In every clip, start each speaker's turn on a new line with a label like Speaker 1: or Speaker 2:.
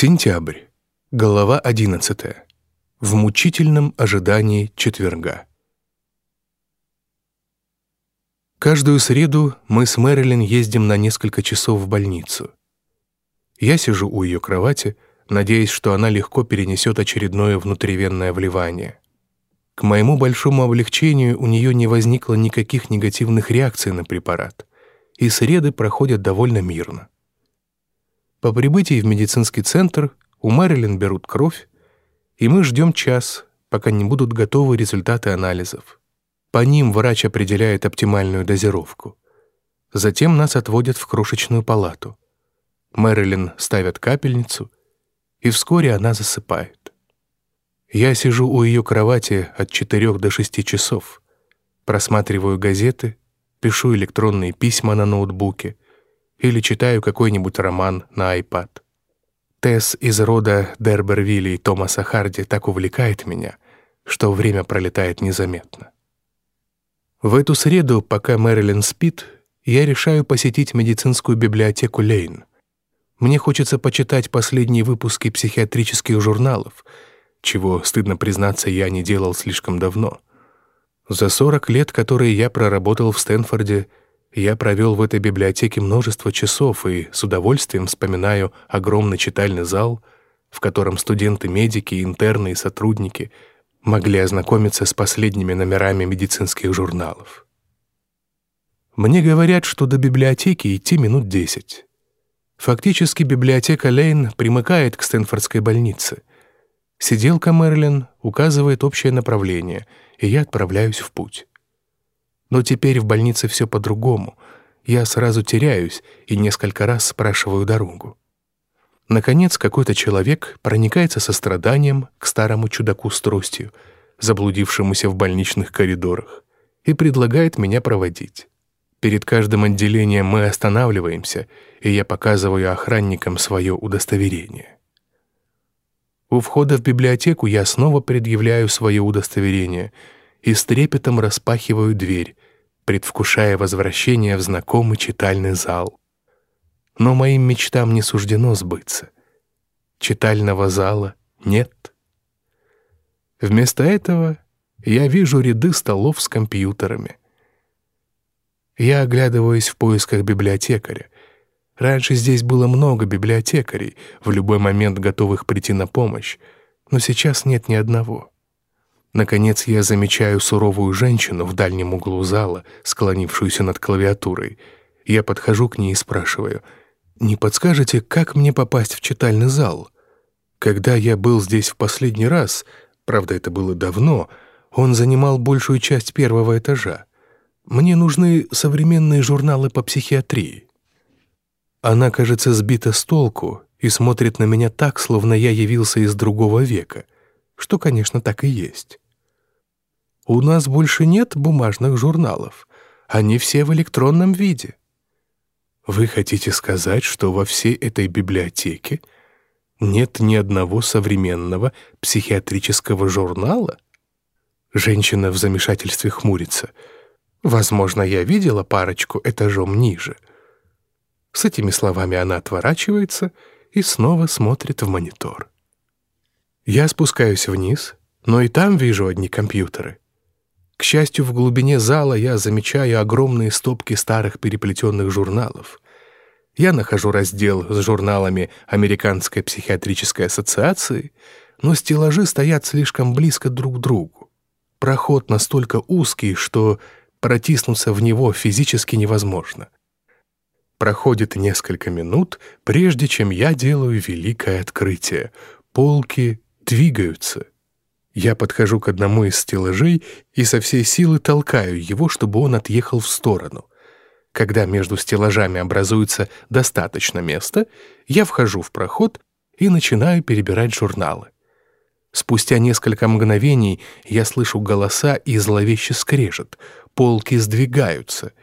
Speaker 1: Сентябрь. Глава 11. В мучительном ожидании четверга. Каждую среду мы с Мэрилин ездим на несколько часов в больницу. Я сижу у ее кровати, надеясь, что она легко перенесет очередное внутривенное вливание. К моему большому облегчению у нее не возникло никаких негативных реакций на препарат, и среды проходят довольно мирно. По прибытии в медицинский центр у Мэрилин берут кровь, и мы ждем час, пока не будут готовы результаты анализов. По ним врач определяет оптимальную дозировку. Затем нас отводят в крошечную палату. Мэрилин ставят капельницу, и вскоре она засыпает. Я сижу у ее кровати от 4 до 6 часов, просматриваю газеты, пишу электронные письма на ноутбуке — или читаю какой-нибудь роман на iPad. Тесс из рода Дербервилли и Томаса Харди так увлекает меня, что время пролетает незаметно. В эту среду, пока Мэрилин спит, я решаю посетить медицинскую библиотеку Лейн. Мне хочется почитать последние выпуски психиатрических журналов, чего, стыдно признаться, я не делал слишком давно. За 40 лет, которые я проработал в Стэнфорде, я провел в этой библиотеке множество часов и с удовольствием вспоминаю огромный читальный зал, в котором студенты-медики, интерны и сотрудники могли ознакомиться с последними номерами медицинских журналов. Мне говорят, что до библиотеки идти минут десять. Фактически библиотека Лейн примыкает к Стэнфордской больнице. Сиделка Мерлин указывает общее направление, и я отправляюсь в путь. Но теперь в больнице все по-другому. Я сразу теряюсь и несколько раз спрашиваю дорогу. Наконец, какой-то человек проникается состраданием к старому чудаку с тростью, заблудившемуся в больничных коридорах, и предлагает меня проводить. Перед каждым отделением мы останавливаемся, и я показываю охранникам свое удостоверение. У входа в библиотеку я снова предъявляю свое удостоверение и с трепетом распахиваю дверь, предвкушая возвращение в знакомый читальный зал. Но моим мечтам не суждено сбыться. Читального зала нет. Вместо этого я вижу ряды столов с компьютерами. Я оглядываюсь в поисках библиотекаря. Раньше здесь было много библиотекарей, в любой момент готовых прийти на помощь, но сейчас нет ни одного. Наконец я замечаю суровую женщину в дальнем углу зала, склонившуюся над клавиатурой. Я подхожу к ней и спрашиваю, «Не подскажете, как мне попасть в читальный зал? Когда я был здесь в последний раз, правда, это было давно, он занимал большую часть первого этажа. Мне нужны современные журналы по психиатрии». Она, кажется, сбита с толку и смотрит на меня так, словно я явился из другого века — что, конечно, так и есть. У нас больше нет бумажных журналов. Они все в электронном виде. Вы хотите сказать, что во всей этой библиотеке нет ни одного современного психиатрического журнала? Женщина в замешательстве хмурится. Возможно, я видела парочку этажом ниже. С этими словами она отворачивается и снова смотрит в монитор. Я спускаюсь вниз, но и там вижу одни компьютеры. К счастью, в глубине зала я замечаю огромные стопки старых переплетенных журналов. Я нахожу раздел с журналами Американской психиатрической ассоциации, но стеллажи стоят слишком близко друг к другу. Проход настолько узкий, что протиснуться в него физически невозможно. Проходит несколько минут, прежде чем я делаю великое открытие. Полки двигаются. Я подхожу к одному из стеллажей и со всей силы толкаю его, чтобы он отъехал в сторону. Когда между стеллажами образуется достаточно места, я вхожу в проход и начинаю перебирать журналы. Спустя несколько мгновений я слышу голоса и зловеще скрежет. Полки сдвигаются —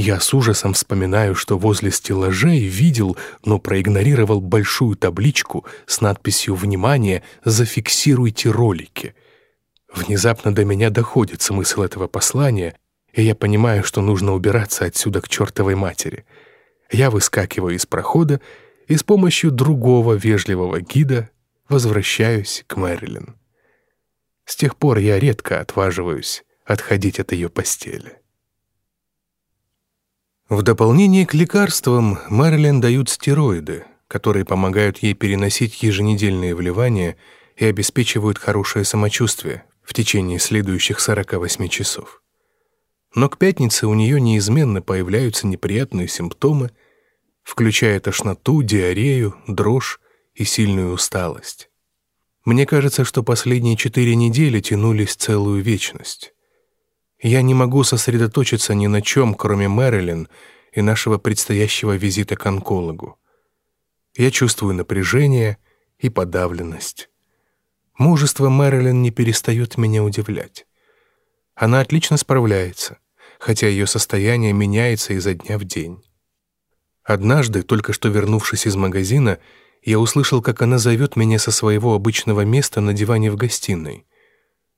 Speaker 1: я с ужасом вспоминаю, что возле стеллажей видел, но проигнорировал большую табличку с надписью «Внимание! Зафиксируйте ролики». Внезапно до меня доходит смысл этого послания, и я понимаю, что нужно убираться отсюда к чертовой матери. Я выскакиваю из прохода и с помощью другого вежливого гида возвращаюсь к Мэрилин. С тех пор я редко отваживаюсь отходить от ее постели. В дополнение к лекарствам Мэрилин дают стероиды, которые помогают ей переносить еженедельные вливания и обеспечивают хорошее самочувствие в течение следующих 48 часов. Но к пятнице у нее неизменно появляются неприятные симптомы, включая тошноту, диарею, дрожь и сильную усталость. Мне кажется, что последние четыре недели тянулись целую вечность. Я не могу сосредоточиться ни на чем, кроме Мэрилин и нашего предстоящего визита к онкологу. Я чувствую напряжение и подавленность. Мужество Мэрилин не перестает меня удивлять. Она отлично справляется, хотя ее состояние меняется изо дня в день. Однажды, только что вернувшись из магазина, я услышал, как она зовет меня со своего обычного места на диване в гостиной.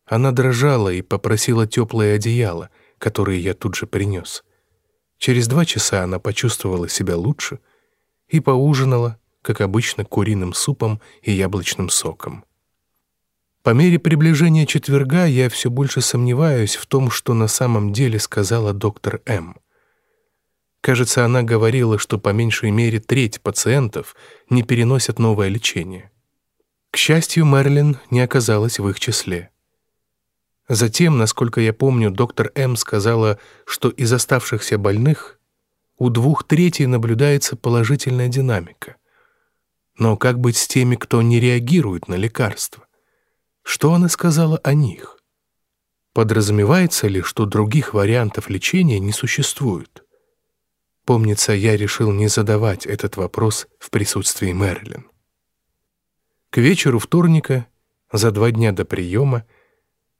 Speaker 1: Она дрожала и попросила теплое одеяло, которое я тут же принес. Через два часа она почувствовала себя лучше и поужинала, как обычно, куриным супом и яблочным соком. По мере приближения четверга я все больше сомневаюсь в том, что на самом деле сказала доктор М. Кажется, она говорила, что по меньшей мере треть пациентов не переносят новое лечение. К счастью, Мерлин не оказалась в их числе. Затем, насколько я помню, доктор М. сказала, что из оставшихся больных у двух третей наблюдается положительная динамика. Но как быть с теми, кто не реагирует на лекарства? Что она сказала о них? Подразумевается ли, что других вариантов лечения не существует? Помнится, я решил не задавать этот вопрос в присутствии Мэрилин. К вечеру вторника, за два дня до приема,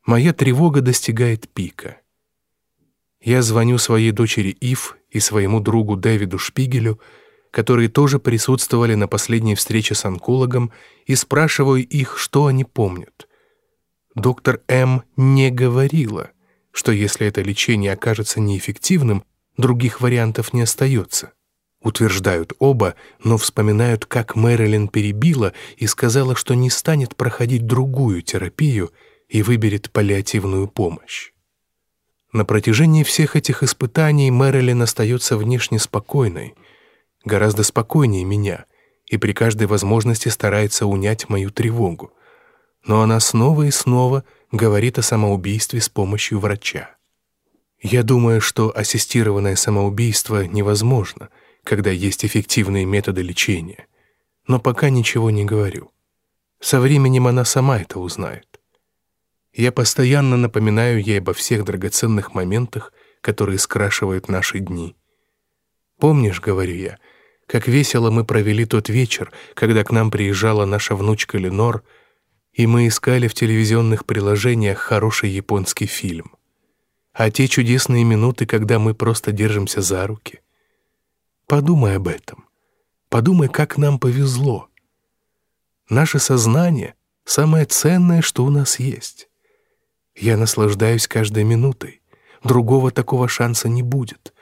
Speaker 1: моя тревога достигает пика. Я звоню своей дочери Ив и своему другу Дэвиду Шпигелю, которые тоже присутствовали на последней встрече с онкологом, и спрашиваю их, что они помнят. Доктор М. не говорила, что если это лечение окажется неэффективным, Других вариантов не остается. Утверждают оба, но вспоминают, как Мэрилин перебила и сказала, что не станет проходить другую терапию и выберет паллиативную помощь. На протяжении всех этих испытаний Мэрилин остается внешне спокойной, гораздо спокойнее меня, и при каждой возможности старается унять мою тревогу. Но она снова и снова говорит о самоубийстве с помощью врача. Я думаю, что ассистированное самоубийство невозможно, когда есть эффективные методы лечения. Но пока ничего не говорю. Со временем она сама это узнает. Я постоянно напоминаю ей обо всех драгоценных моментах, которые скрашивают наши дни. «Помнишь, — говорю я, — как весело мы провели тот вечер, когда к нам приезжала наша внучка Ленор, и мы искали в телевизионных приложениях хороший японский фильм а те чудесные минуты, когда мы просто держимся за руки. Подумай об этом. Подумай, как нам повезло. Наше сознание — самое ценное, что у нас есть. Я наслаждаюсь каждой минутой. Другого такого шанса не будет.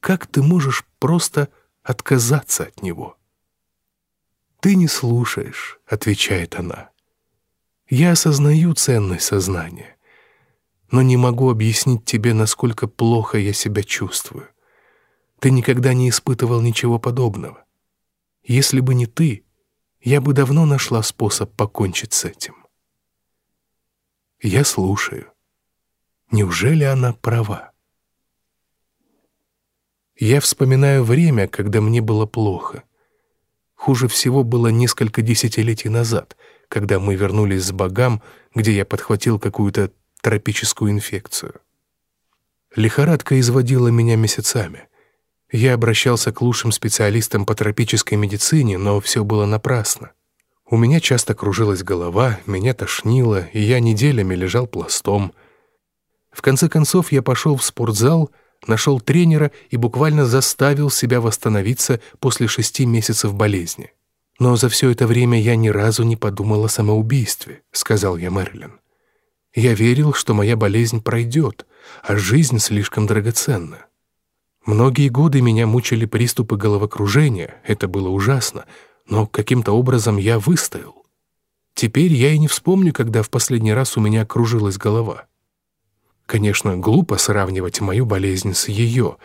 Speaker 1: Как ты можешь просто отказаться от него? «Ты не слушаешь», — отвечает она. «Я осознаю ценность сознания но не могу объяснить тебе, насколько плохо я себя чувствую. Ты никогда не испытывал ничего подобного. Если бы не ты, я бы давно нашла способ покончить с этим. Я слушаю. Неужели она права? Я вспоминаю время, когда мне было плохо. Хуже всего было несколько десятилетий назад, когда мы вернулись с богам, где я подхватил какую-то тропическую инфекцию. Лихорадка изводила меня месяцами. Я обращался к лучшим специалистам по тропической медицине, но все было напрасно. У меня часто кружилась голова, меня тошнило, и я неделями лежал пластом. В конце концов я пошел в спортзал, нашел тренера и буквально заставил себя восстановиться после шести месяцев болезни. «Но за все это время я ни разу не подумал о самоубийстве», — сказал я Мэрилин. Я верил, что моя болезнь пройдет, а жизнь слишком драгоценна. Многие годы меня мучили приступы головокружения, это было ужасно, но каким-то образом я выстоял. Теперь я и не вспомню, когда в последний раз у меня кружилась голова. Конечно, глупо сравнивать мою болезнь с ее.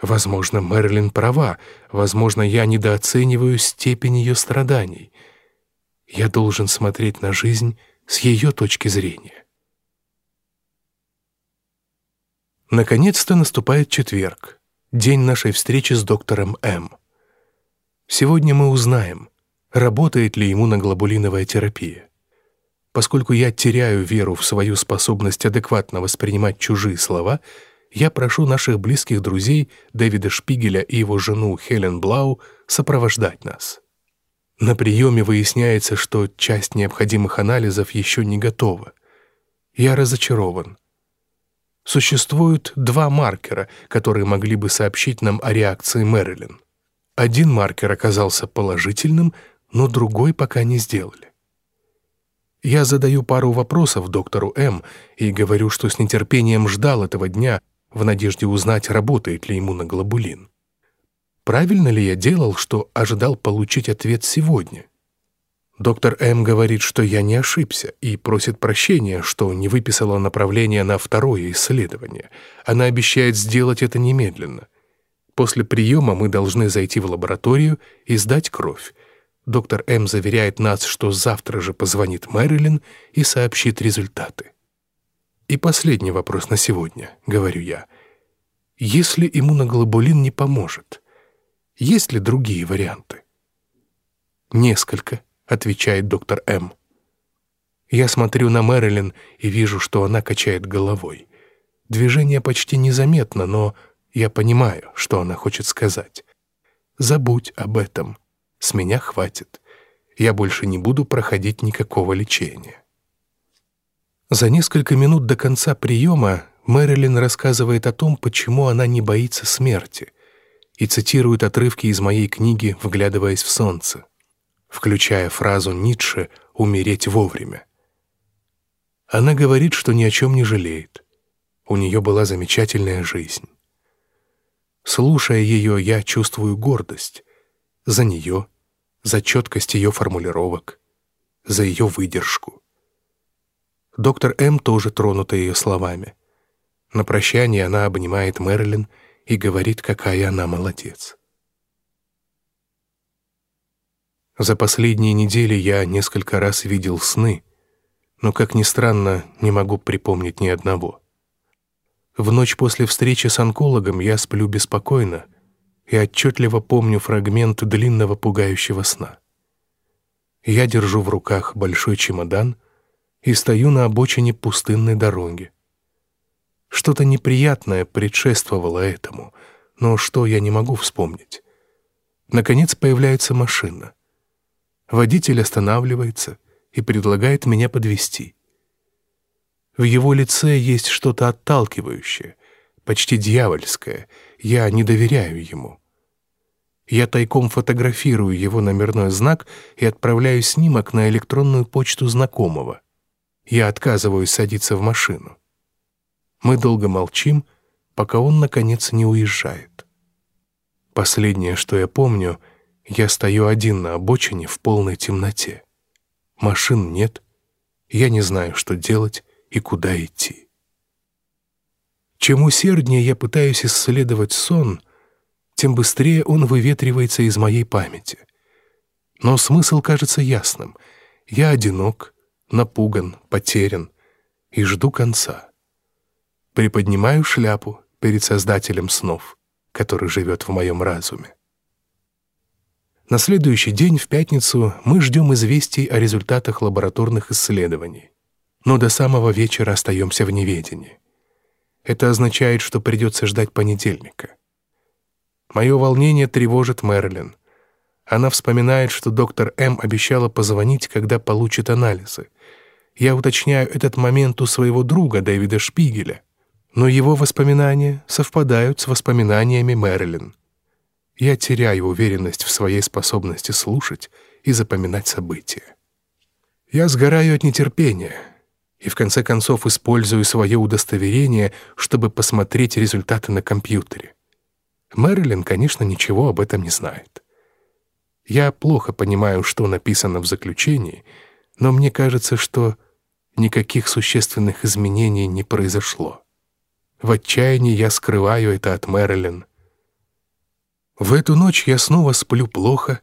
Speaker 1: Возможно, Мэрилин права, возможно, я недооцениваю степень ее страданий. Я должен смотреть на жизнь с ее точки зрения. Наконец-то наступает четверг, день нашей встречи с доктором М. Сегодня мы узнаем, работает ли иммуноглобулиновая терапия. Поскольку я теряю веру в свою способность адекватно воспринимать чужие слова, я прошу наших близких друзей Дэвида Шпигеля и его жену Хелен Блау сопровождать нас. На приеме выясняется, что часть необходимых анализов еще не готова. Я разочарован. Существуют два маркера, которые могли бы сообщить нам о реакции Мэрилин. Один маркер оказался положительным, но другой пока не сделали. Я задаю пару вопросов доктору М и говорю, что с нетерпением ждал этого дня в надежде узнать, работает ли иммуноглобулин. Правильно ли я делал, что ожидал получить ответ сегодня? Доктор М говорит, что я не ошибся, и просит прощения, что не выписала направление на второе исследование. Она обещает сделать это немедленно. После приема мы должны зайти в лабораторию и сдать кровь. Доктор М заверяет нас, что завтра же позвонит Мэрилин и сообщит результаты. И последний вопрос на сегодня, говорю я. Если иммуноглобулин не поможет, есть ли другие варианты? Несколько, отвечает доктор М. Я смотрю на Мэрилин и вижу, что она качает головой. Движение почти незаметно, но я понимаю, что она хочет сказать. Забудь об этом. С меня хватит. Я больше не буду проходить никакого лечения. За несколько минут до конца приема Мэрилин рассказывает о том, почему она не боится смерти — и цитирует отрывки из моей книги «Вглядываясь в солнце», включая фразу Ницше «умереть вовремя». Она говорит, что ни о чем не жалеет. У нее была замечательная жизнь. Слушая ее, я чувствую гордость за нее, за четкость ее формулировок, за ее выдержку. Доктор М. тоже тронута ее словами. На прощание она обнимает Мэрилин и говорит, какая она молодец. За последние недели я несколько раз видел сны, но, как ни странно, не могу припомнить ни одного. В ночь после встречи с онкологом я сплю беспокойно и отчетливо помню фрагмент длинного пугающего сна. Я держу в руках большой чемодан и стою на обочине пустынной дороги. Что-то неприятное предшествовало этому, но что я не могу вспомнить. Наконец появляется машина. Водитель останавливается и предлагает меня подвести. В его лице есть что-то отталкивающее, почти дьявольское. Я не доверяю ему. Я тайком фотографирую его номерной знак и отправляю снимок на электронную почту знакомого. Я отказываюсь садиться в машину. Мы долго молчим, пока он, наконец, не уезжает. Последнее, что я помню, я стою один на обочине в полной темноте. Машин нет, я не знаю, что делать и куда идти. Чем усерднее я пытаюсь исследовать сон, тем быстрее он выветривается из моей памяти. Но смысл кажется ясным. Я одинок, напуган, потерян и жду конца приподнимаю шляпу перед создателем снов, который живет в моем разуме. На следующий день, в пятницу, мы ждем известий о результатах лабораторных исследований, но до самого вечера остаемся в неведении. Это означает, что придется ждать понедельника. Мое волнение тревожит Мерлин. Она вспоминает, что доктор М. обещала позвонить, когда получит анализы. Я уточняю этот момент у своего друга Дэвида Шпигеля но его воспоминания совпадают с воспоминаниями Мэрилин. Я теряю уверенность в своей способности слушать и запоминать события. Я сгораю от нетерпения и в конце концов использую свое удостоверение, чтобы посмотреть результаты на компьютере. Мэрилин, конечно, ничего об этом не знает. Я плохо понимаю, что написано в заключении, но мне кажется, что никаких существенных изменений не произошло. В отчаянии я скрываю это от Мэрилин. В эту ночь я снова сплю плохо,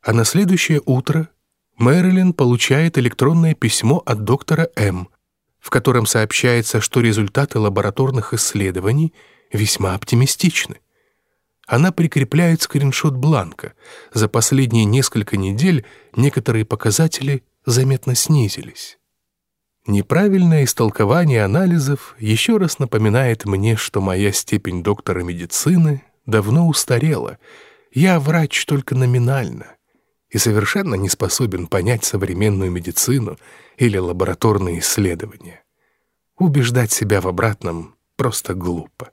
Speaker 1: а на следующее утро Мэрилин получает электронное письмо от доктора М., в котором сообщается, что результаты лабораторных исследований весьма оптимистичны. Она прикрепляет скриншот бланка. За последние несколько недель некоторые показатели заметно снизились. Неправильное истолкование анализов еще раз напоминает мне, что моя степень доктора медицины давно устарела. Я врач только номинально и совершенно не способен понять современную медицину или лабораторные исследования. Убеждать себя в обратном просто глупо.